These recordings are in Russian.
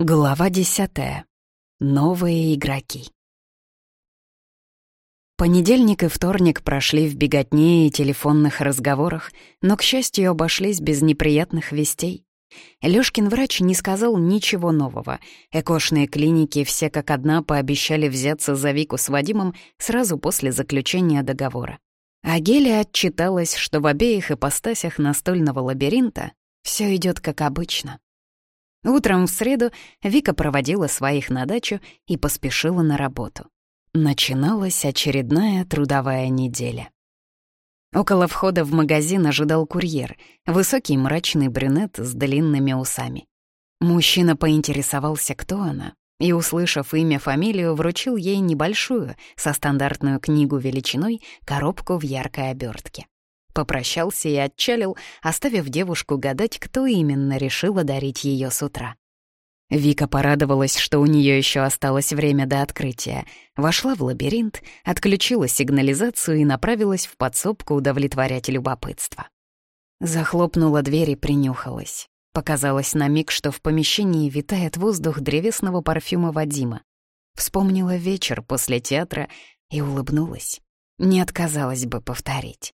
Глава десятая. Новые игроки. Понедельник и вторник прошли в беготне и телефонных разговорах, но, к счастью, обошлись без неприятных вестей. Лёшкин врач не сказал ничего нового. Экошные клиники все как одна пообещали взяться за Вику с Вадимом сразу после заключения договора. А Геля отчиталась, что в обеих ипостасях настольного лабиринта все идет как обычно. Утром в среду Вика проводила своих на дачу и поспешила на работу. Начиналась очередная трудовая неделя. Около входа в магазин ожидал курьер, высокий мрачный брюнет с длинными усами. Мужчина поинтересовался, кто она, и, услышав имя, фамилию, вручил ей небольшую, со стандартную книгу величиной, коробку в яркой обертке. Попрощался и отчалил, оставив девушку гадать, кто именно решил одарить ее с утра. Вика порадовалась, что у нее еще осталось время до открытия. Вошла в лабиринт, отключила сигнализацию и направилась в подсобку удовлетворять любопытство. Захлопнула дверь и принюхалась. Показалось на миг, что в помещении витает воздух древесного парфюма Вадима. Вспомнила вечер после театра и улыбнулась. Не отказалась бы повторить.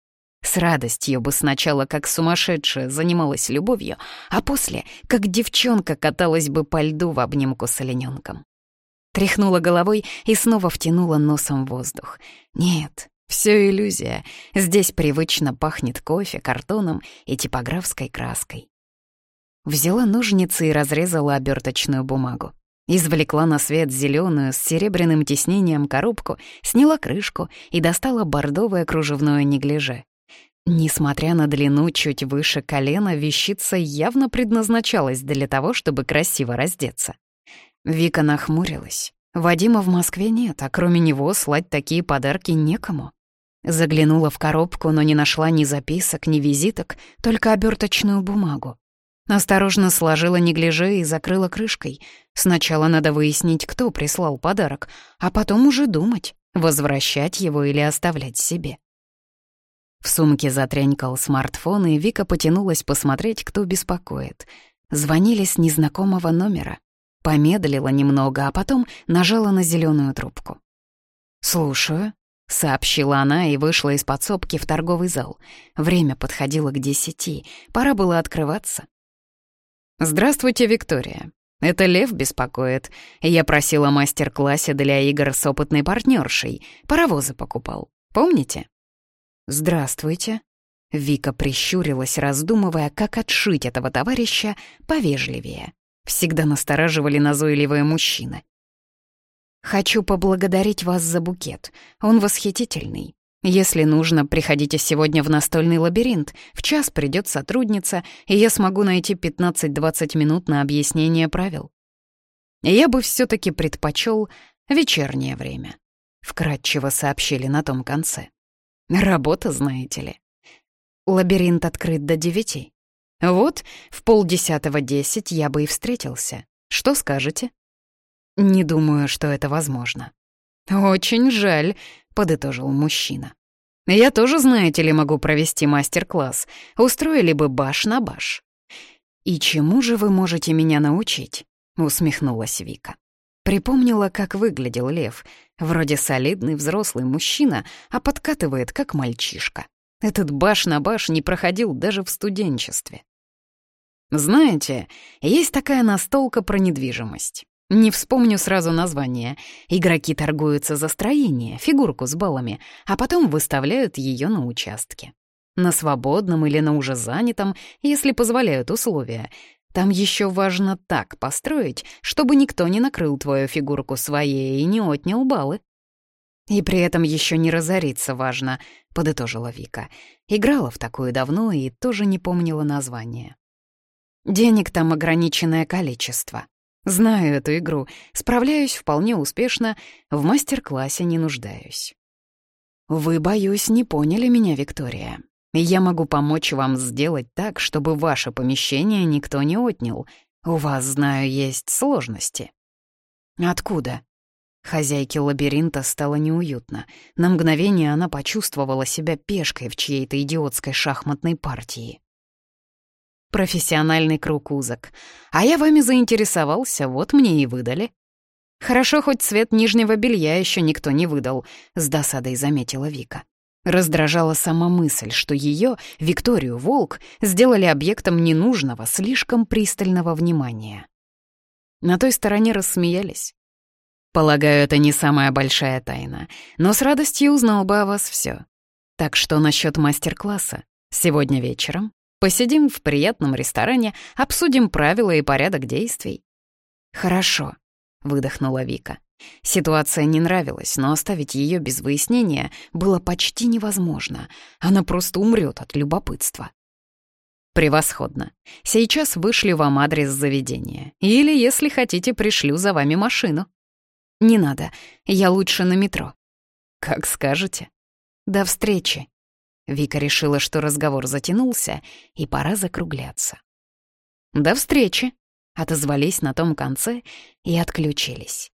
С радостью бы сначала как сумасшедшая занималась любовью, а после, как девчонка, каталась бы по льду в обнимку с олененком. Тряхнула головой и снова втянула носом воздух. Нет, все иллюзия. Здесь привычно пахнет кофе, картоном и типографской краской. Взяла ножницы и разрезала оберточную бумагу. Извлекла на свет зеленую с серебряным тиснением коробку, сняла крышку и достала бордовое кружевное неглиже. Несмотря на длину чуть выше колена, вещица явно предназначалась для того, чтобы красиво раздеться. Вика нахмурилась. Вадима в Москве нет, а кроме него слать такие подарки некому. Заглянула в коробку, но не нашла ни записок, ни визиток, только оберточную бумагу. Осторожно сложила неглиже и закрыла крышкой. Сначала надо выяснить, кто прислал подарок, а потом уже думать, возвращать его или оставлять себе. В сумке затренькал смартфон, и Вика потянулась посмотреть, кто беспокоит. Звонили с незнакомого номера. Помедлила немного, а потом нажала на зеленую трубку. «Слушаю», — сообщила она и вышла из подсобки в торговый зал. Время подходило к десяти, пора было открываться. «Здравствуйте, Виктория. Это Лев беспокоит. Я просила мастер-классе для игр с опытной партнершей. Паровозы покупал. Помните?» «Здравствуйте». Вика прищурилась, раздумывая, как отшить этого товарища повежливее. Всегда настораживали назойливые мужчины. «Хочу поблагодарить вас за букет. Он восхитительный. Если нужно, приходите сегодня в настольный лабиринт. В час придет сотрудница, и я смогу найти 15-20 минут на объяснение правил. Я бы все таки предпочел вечернее время», — вкратчиво сообщили на том конце. Работа, знаете ли. Лабиринт открыт до девяти. Вот, в полдесятого десять я бы и встретился. Что скажете? Не думаю, что это возможно. Очень жаль, подытожил мужчина. Я тоже, знаете ли, могу провести мастер-класс. Устроили бы баш на баш. «И чему же вы можете меня научить?» — усмехнулась Вика. Припомнила, как выглядел лев. Вроде солидный взрослый мужчина, а подкатывает, как мальчишка. Этот баш на баш не проходил даже в студенчестве. Знаете, есть такая настолка про недвижимость. Не вспомню сразу название. Игроки торгуются за строение, фигурку с баллами, а потом выставляют ее на участке. На свободном или на уже занятом, если позволяют условия. Там еще важно так построить, чтобы никто не накрыл твою фигурку своей и не отнял баллы. И при этом еще не разориться важно, подытожила Вика. Играла в такую давно и тоже не помнила название. Денег там ограниченное количество. Знаю эту игру, справляюсь вполне успешно, в мастер-классе не нуждаюсь. Вы, боюсь, не поняли меня, Виктория. Я могу помочь вам сделать так, чтобы ваше помещение никто не отнял. У вас, знаю, есть сложности». «Откуда?» Хозяйке лабиринта стало неуютно. На мгновение она почувствовала себя пешкой в чьей-то идиотской шахматной партии. Профессиональный круг узок. А я вами заинтересовался, вот мне и выдали. Хорошо, хоть цвет нижнего белья еще никто не выдал, с досадой заметила Вика. Раздражала сама мысль, что ее, Викторию Волк, сделали объектом ненужного, слишком пристального внимания. На той стороне рассмеялись. Полагаю, это не самая большая тайна, но с радостью узнал бы о вас все. Так что насчет мастер-класса? Сегодня вечером посидим в приятном ресторане, обсудим правила и порядок действий. Хорошо, выдохнула Вика. Ситуация не нравилась, но оставить ее без выяснения было почти невозможно. Она просто умрет от любопытства. «Превосходно. Сейчас вышлю вам адрес заведения. Или, если хотите, пришлю за вами машину». «Не надо. Я лучше на метро». «Как скажете». «До встречи». Вика решила, что разговор затянулся, и пора закругляться. «До встречи», — отозвались на том конце и отключились.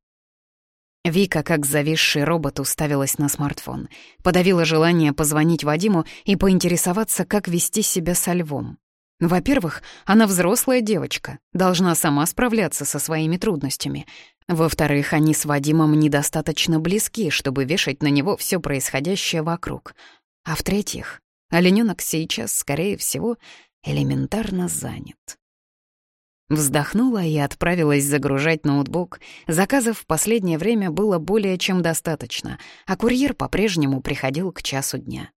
Вика, как зависший робот, уставилась на смартфон. Подавила желание позвонить Вадиму и поинтересоваться, как вести себя со львом. Во-первых, она взрослая девочка, должна сама справляться со своими трудностями. Во-вторых, они с Вадимом недостаточно близки, чтобы вешать на него все происходящее вокруг. А в-третьих, оленёнок сейчас, скорее всего, элементарно занят. Вздохнула и отправилась загружать ноутбук. Заказов в последнее время было более чем достаточно, а курьер по-прежнему приходил к часу дня.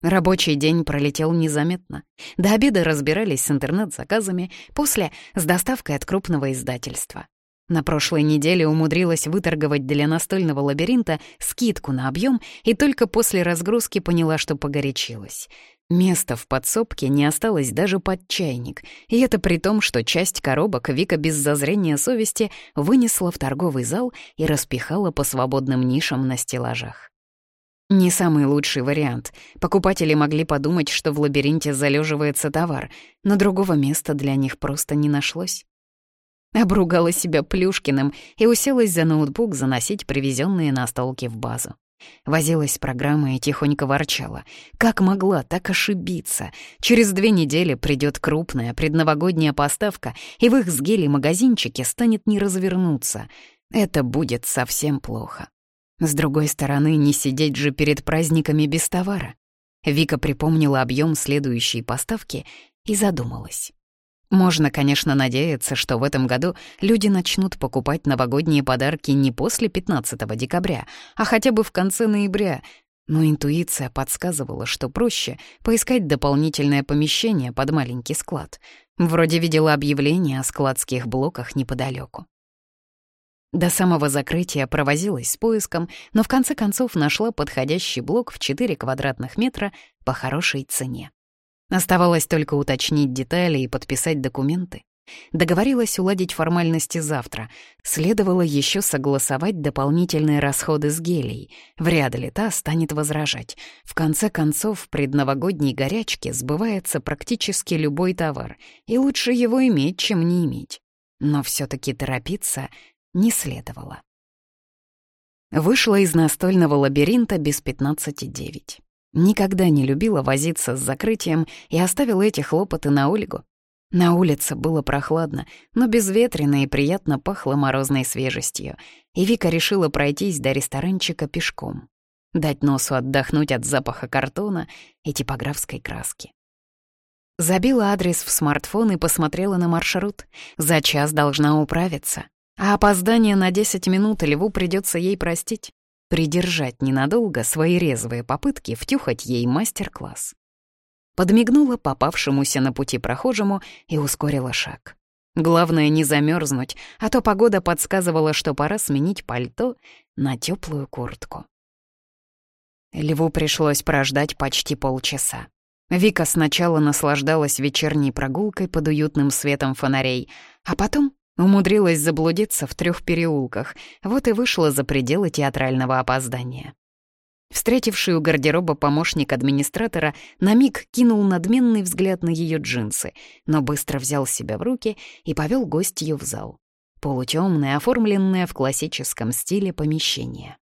Рабочий день пролетел незаметно. До обеда разбирались с интернет-заказами, после — с доставкой от крупного издательства. На прошлой неделе умудрилась выторговать для настольного лабиринта скидку на объем и только после разгрузки поняла, что погорячилась. Места в подсобке не осталось даже под чайник, и это при том, что часть коробок Вика без зазрения совести вынесла в торговый зал и распихала по свободным нишам на стеллажах. Не самый лучший вариант. Покупатели могли подумать, что в лабиринте залеживается товар, но другого места для них просто не нашлось. Обругала себя Плюшкиным и уселась за ноутбук заносить привезенные настолки в базу. Возилась с программой и тихонько ворчала. Как могла так ошибиться? Через две недели придет крупная предновогодняя поставка, и в их с гели магазинчике станет не развернуться. Это будет совсем плохо. С другой стороны, не сидеть же перед праздниками без товара. Вика припомнила объем следующей поставки и задумалась. Можно, конечно, надеяться, что в этом году люди начнут покупать новогодние подарки не после 15 декабря, а хотя бы в конце ноября, но интуиция подсказывала, что проще поискать дополнительное помещение под маленький склад. Вроде видела объявление о складских блоках неподалеку. До самого закрытия провозилась с поиском, но в конце концов нашла подходящий блок в 4 квадратных метра по хорошей цене. Оставалось только уточнить детали и подписать документы. Договорилась уладить формальности завтра. Следовало еще согласовать дополнительные расходы с гелей. Вряд ли та станет возражать. В конце концов, в предновогодней горячке сбывается практически любой товар, и лучше его иметь, чем не иметь. Но все таки торопиться не следовало. Вышла из настольного лабиринта без пятнадцати девять. Никогда не любила возиться с закрытием и оставила эти хлопоты на Ольгу. На улице было прохладно, но безветренно и приятно пахло морозной свежестью, и Вика решила пройтись до ресторанчика пешком, дать носу отдохнуть от запаха картона и типографской краски. Забила адрес в смартфон и посмотрела на маршрут. За час должна управиться. А опоздание на 10 минут Льву придется ей простить. Придержать ненадолго свои резвые попытки втюхать ей мастер-класс. Подмигнула попавшемуся на пути прохожему и ускорила шаг. Главное не замерзнуть, а то погода подсказывала, что пора сменить пальто на теплую куртку. Льву пришлось прождать почти полчаса. Вика сначала наслаждалась вечерней прогулкой под уютным светом фонарей, а потом Умудрилась заблудиться в трех переулках, вот и вышла за пределы театрального опоздания. Встретивший у гардероба помощник администратора на миг кинул надменный взгляд на ее джинсы, но быстро взял себя в руки и повел гостью в зал. Полутемное, оформленное в классическом стиле помещение.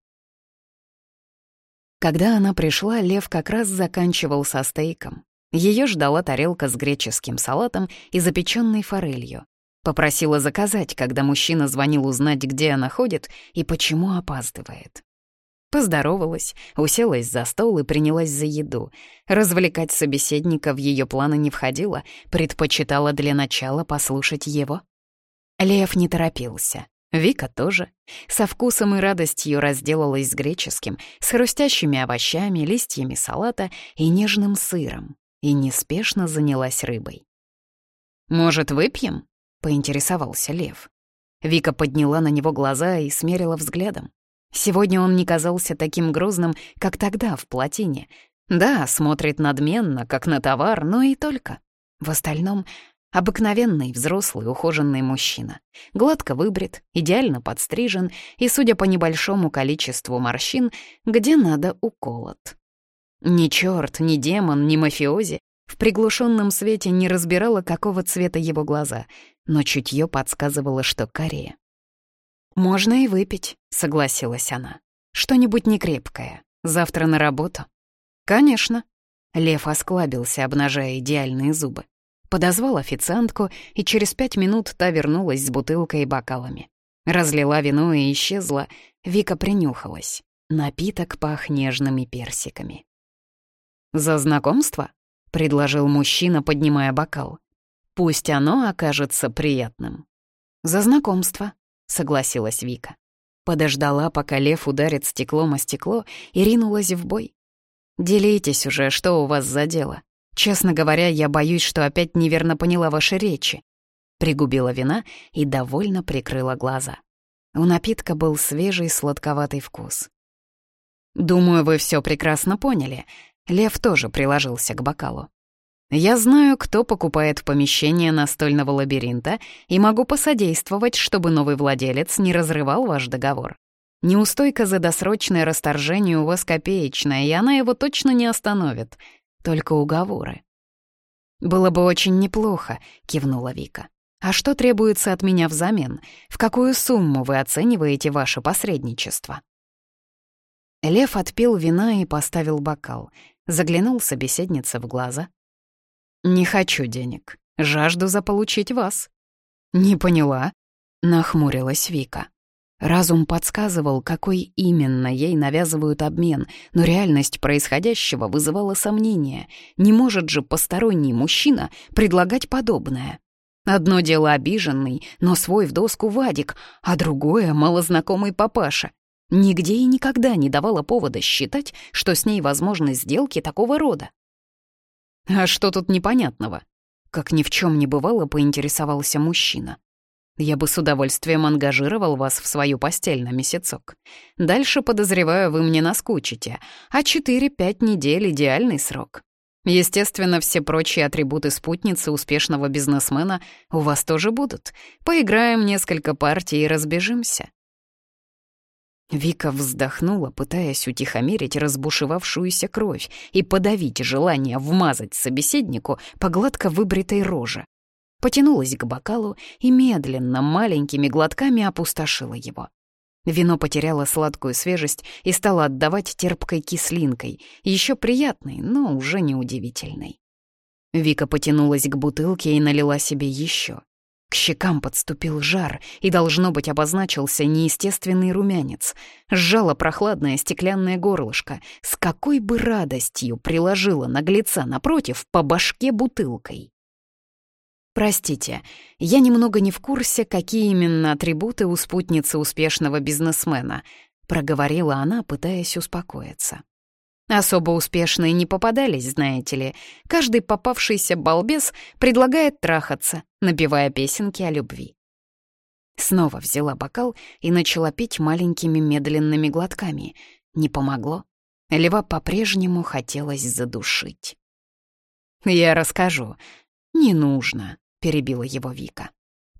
Когда она пришла, Лев как раз заканчивал со стейком. Ее ждала тарелка с греческим салатом и запеченной форелью. Попросила заказать, когда мужчина звонил узнать, где она ходит и почему опаздывает. Поздоровалась, уселась за стол и принялась за еду. Развлекать собеседника в ее планы не входило, предпочитала для начала послушать его. Лев не торопился. Вика тоже. Со вкусом и радостью разделалась с греческим, с хрустящими овощами, листьями салата и нежным сыром, и неспешно занялась рыбой. «Может, выпьем?» — поинтересовался Лев. Вика подняла на него глаза и смерила взглядом. Сегодня он не казался таким грозным, как тогда в плотине. Да, смотрит надменно, как на товар, но и только. В остальном Обыкновенный, взрослый, ухоженный мужчина. Гладко выбрит, идеально подстрижен и, судя по небольшому количеству морщин, где надо уколот. Ни черт, ни демон, ни мафиози в приглушенном свете не разбирала, какого цвета его глаза, но чутье подсказывало, что карие. «Можно и выпить», — согласилась она. «Что-нибудь некрепкое. Завтра на работу». «Конечно». Лев осклабился, обнажая идеальные зубы. Подозвал официантку, и через пять минут та вернулась с бутылкой и бокалами. Разлила вино и исчезла. Вика принюхалась. Напиток пах нежными персиками. «За знакомство?» — предложил мужчина, поднимая бокал. «Пусть оно окажется приятным». «За знакомство», — согласилась Вика. Подождала, пока лев ударит стеклом о стекло, и ринулась в бой. «Делитесь уже, что у вас за дело?» Честно говоря, я боюсь, что опять неверно поняла ваши речи. Пригубила вина и довольно прикрыла глаза. У напитка был свежий сладковатый вкус. «Думаю, вы все прекрасно поняли». Лев тоже приложился к бокалу. «Я знаю, кто покупает помещение настольного лабиринта и могу посодействовать, чтобы новый владелец не разрывал ваш договор. Неустойка за досрочное расторжение у вас копеечная, и она его точно не остановит только уговоры. «Было бы очень неплохо», — кивнула Вика. «А что требуется от меня взамен? В какую сумму вы оцениваете ваше посредничество?» Лев отпил вина и поставил бокал. Заглянул собеседнице в глаза. «Не хочу денег. Жажду заполучить вас». «Не поняла», — нахмурилась Вика. Разум подсказывал, какой именно ей навязывают обмен, но реальность происходящего вызывала сомнения. Не может же посторонний мужчина предлагать подобное. Одно дело обиженный, но свой в доску Вадик, а другое — малознакомый папаша. Нигде и никогда не давала повода считать, что с ней возможны сделки такого рода. «А что тут непонятного?» Как ни в чем не бывало, поинтересовался мужчина. Я бы с удовольствием ангажировал вас в свою постель на месяцок. Дальше, подозреваю, вы мне наскучите, а 4-5 недель — идеальный срок. Естественно, все прочие атрибуты спутницы успешного бизнесмена у вас тоже будут. Поиграем несколько партий и разбежимся». Вика вздохнула, пытаясь утихомирить разбушевавшуюся кровь и подавить желание вмазать собеседнику по гладко выбритой роже потянулась к бокалу и медленно, маленькими глотками опустошила его. Вино потеряло сладкую свежесть и стало отдавать терпкой кислинкой, еще приятной, но уже неудивительной. Вика потянулась к бутылке и налила себе еще. К щекам подступил жар, и, должно быть, обозначился неестественный румянец. Сжала прохладное стеклянное горлышко. С какой бы радостью приложила наглеца напротив по башке бутылкой. «Простите, я немного не в курсе, какие именно атрибуты у спутницы успешного бизнесмена», — проговорила она, пытаясь успокоиться. «Особо успешные не попадались, знаете ли. Каждый попавшийся балбес предлагает трахаться, напевая песенки о любви». Снова взяла бокал и начала пить маленькими медленными глотками. Не помогло. Лева по-прежнему хотелось задушить. «Я расскажу. Не нужно», — перебила его Вика.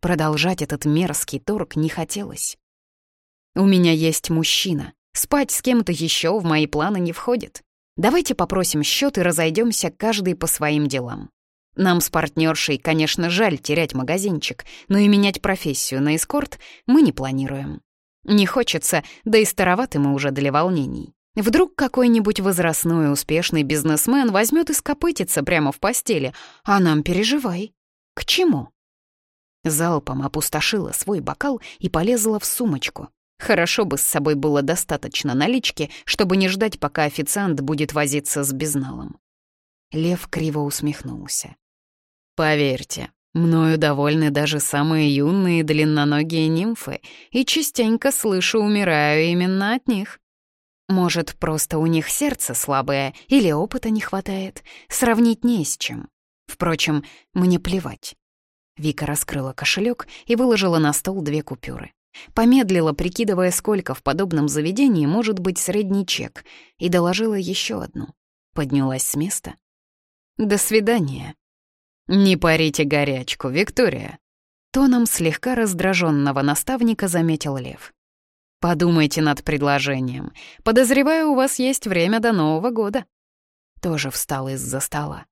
Продолжать этот мерзкий торг не хотелось. «У меня есть мужчина. Спать с кем-то еще в мои планы не входит. Давайте попросим счет и разойдемся каждый по своим делам. Нам с партнершей, конечно, жаль терять магазинчик, но и менять профессию на эскорт мы не планируем. Не хочется, да и староваты мы уже для волнений. Вдруг какой-нибудь возрастной успешный бизнесмен возьмет и скопытится прямо в постели, а нам переживай. К чему? Залпом опустошила свой бокал и полезла в сумочку. Хорошо бы с собой было достаточно налички, чтобы не ждать, пока официант будет возиться с безналом. Лев криво усмехнулся. «Поверьте, мною довольны даже самые юные длинноногие нимфы, и частенько слышу, умираю именно от них. Может, просто у них сердце слабое или опыта не хватает, сравнить не с чем. Впрочем, мне плевать». Вика раскрыла кошелек и выложила на стол две купюры. Помедлила, прикидывая, сколько в подобном заведении может быть средний чек, и доложила еще одну. Поднялась с места. «До свидания». «Не парите горячку, Виктория», — тоном слегка раздраженного наставника заметил Лев. «Подумайте над предложением. Подозреваю, у вас есть время до Нового года». Тоже встал из-за стола.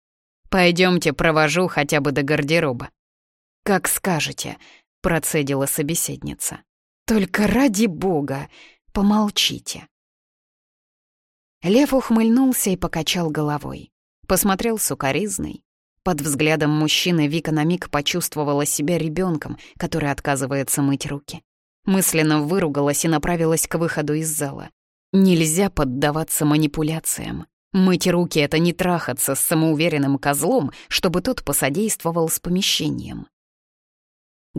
Пойдемте, провожу хотя бы до гардероба». «Как скажете», — процедила собеседница. Только ради бога, помолчите. Лев ухмыльнулся и покачал головой. Посмотрел сукоризный. Под взглядом мужчины Вика на миг почувствовала себя ребенком, который отказывается мыть руки. Мысленно выругалась и направилась к выходу из зала. Нельзя поддаваться манипуляциям. Мыть руки — это не трахаться с самоуверенным козлом, чтобы тот посодействовал с помещением.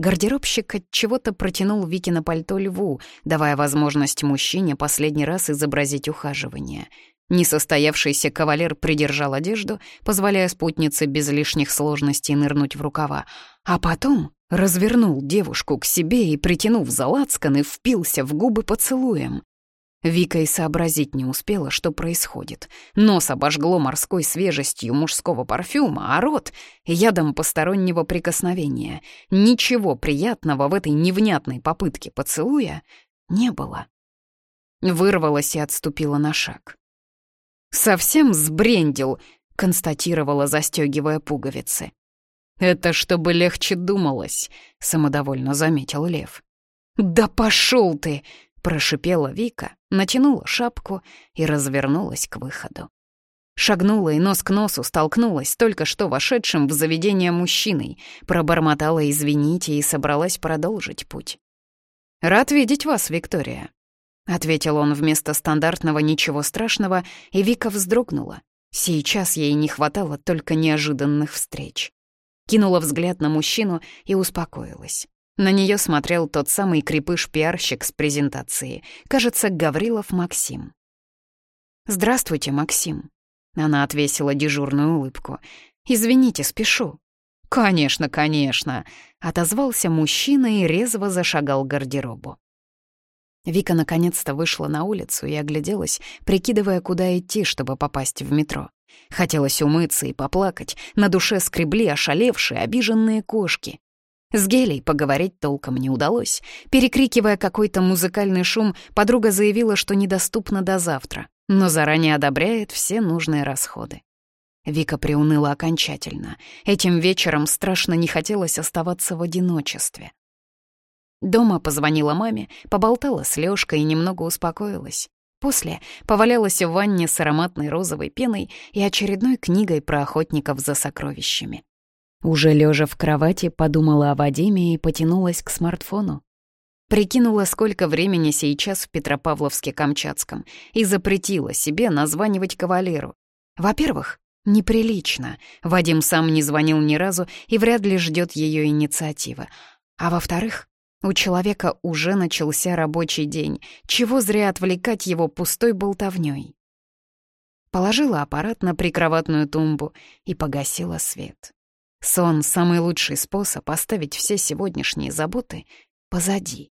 Гардеробщик от чего-то протянул Вики на пальто льву, давая возможность мужчине последний раз изобразить ухаживание. Несостоявшийся кавалер придержал одежду, позволяя спутнице без лишних сложностей нырнуть в рукава, а потом развернул девушку к себе и, притянув за лацканы, впился в губы поцелуем. Вика и сообразить не успела, что происходит. Нос обожгло морской свежестью мужского парфюма, а рот — ядом постороннего прикосновения. Ничего приятного в этой невнятной попытке поцелуя не было. Вырвалась и отступила на шаг. «Совсем сбрендил», — констатировала, застегивая пуговицы. «Это чтобы легче думалось», — самодовольно заметил Лев. «Да пошел ты!» Прошипела Вика, натянула шапку и развернулась к выходу. Шагнула и нос к носу столкнулась только что вошедшим в заведение мужчиной, пробормотала «извините» и собралась продолжить путь. «Рад видеть вас, Виктория», — ответил он вместо стандартного «ничего страшного», и Вика вздрогнула. Сейчас ей не хватало только неожиданных встреч. Кинула взгляд на мужчину и успокоилась. На нее смотрел тот самый крепыш-пиарщик с презентации, кажется, Гаврилов Максим. «Здравствуйте, Максим». Она отвесила дежурную улыбку. «Извините, спешу». «Конечно, конечно», — отозвался мужчина и резво зашагал к гардеробу. Вика наконец-то вышла на улицу и огляделась, прикидывая, куда идти, чтобы попасть в метро. Хотелось умыться и поплакать, на душе скребли ошалевшие, обиженные кошки. С Гелей поговорить толком не удалось. Перекрикивая какой-то музыкальный шум, подруга заявила, что недоступна до завтра, но заранее одобряет все нужные расходы. Вика приуныла окончательно. Этим вечером страшно не хотелось оставаться в одиночестве. Дома позвонила маме, поболтала с Лёшкой и немного успокоилась. После повалялась в ванне с ароматной розовой пеной и очередной книгой про охотников за сокровищами. Уже лежа в кровати, подумала о Вадиме и потянулась к смартфону. Прикинула, сколько времени сейчас в Петропавловске-Камчатском, и запретила себе названивать кавалеру. Во-первых, неприлично. Вадим сам не звонил ни разу и вряд ли ждет ее инициативы. А во-вторых, у человека уже начался рабочий день. Чего зря отвлекать его пустой болтовней? Положила аппарат на прикроватную тумбу и погасила свет. Сон — самый лучший способ оставить все сегодняшние заботы позади.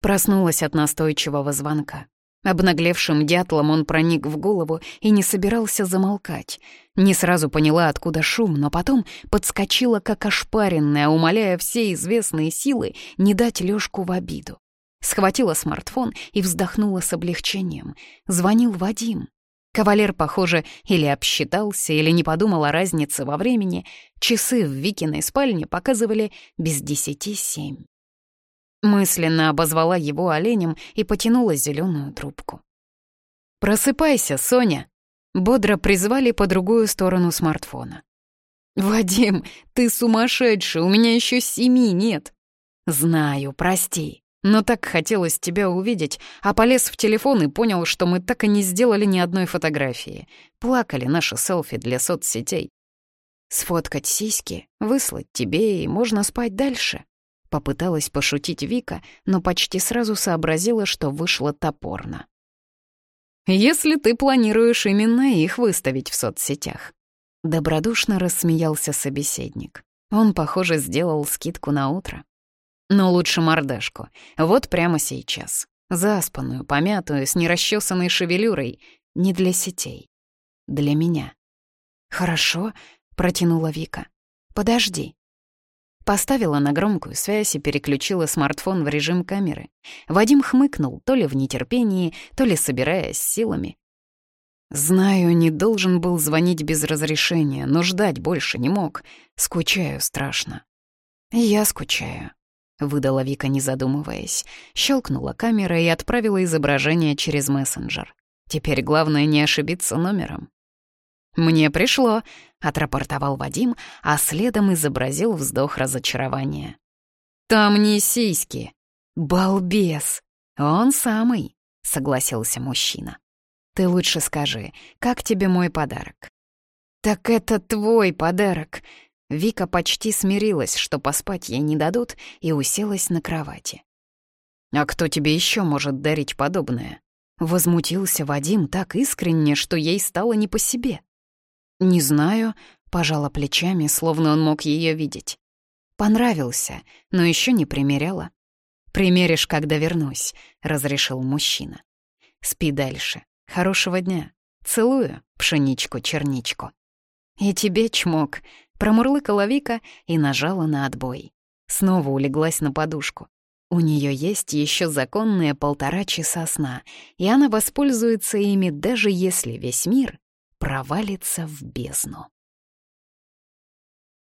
Проснулась от настойчивого звонка. Обнаглевшим дятлом он проник в голову и не собирался замолкать. Не сразу поняла, откуда шум, но потом подскочила, как ошпаренная, умоляя все известные силы не дать Лёшку в обиду. Схватила смартфон и вздохнула с облегчением. Звонил Вадим. Кавалер, похоже, или обсчитался, или не подумал о разнице во времени. Часы в Викиной спальне показывали без десяти семь. Мысленно обозвала его оленем и потянула зеленую трубку. «Просыпайся, Соня!» Бодро призвали по другую сторону смартфона. «Вадим, ты сумасшедший, у меня еще семи нет!» «Знаю, прости, но так хотелось тебя увидеть, а полез в телефон и понял, что мы так и не сделали ни одной фотографии. Плакали наши селфи для соцсетей. Сфоткать сиськи, выслать тебе, и можно спать дальше. Попыталась пошутить Вика, но почти сразу сообразила, что вышло топорно. «Если ты планируешь именно их выставить в соцсетях». Добродушно рассмеялся собеседник. Он, похоже, сделал скидку на утро. Но лучше мордашку. Вот прямо сейчас. Заспанную, помятую, с нерасчесанной шевелюрой. Не для сетей. Для меня. «Хорошо», — протянула Вика. «Подожди». Поставила на громкую связь и переключила смартфон в режим камеры. Вадим хмыкнул, то ли в нетерпении, то ли собираясь силами. «Знаю, не должен был звонить без разрешения, но ждать больше не мог. Скучаю страшно». «Я скучаю», — выдала Вика, не задумываясь. Щелкнула камера и отправила изображение через мессенджер. Теперь главное не ошибиться номером. «Мне пришло», — отрапортовал Вадим, а следом изобразил вздох разочарования. «Там не сиськи». «Балбес! Он самый», — согласился мужчина. «Ты лучше скажи, как тебе мой подарок?» «Так это твой подарок!» Вика почти смирилась, что поспать ей не дадут, и уселась на кровати. «А кто тебе еще может дарить подобное?» Возмутился Вадим так искренне, что ей стало не по себе. «Не знаю», — пожала плечами, словно он мог ее видеть. «Понравился, но еще не примеряла». «Примеришь, когда вернусь», — разрешил мужчина. «Спи дальше. Хорошего дня. Целую, пшеничку-черничку». «И тебе, чмок», — промурлыкала Вика и нажала на отбой. Снова улеглась на подушку. У нее есть еще законные полтора часа сна, и она воспользуется ими, даже если весь мир провалится в бездну.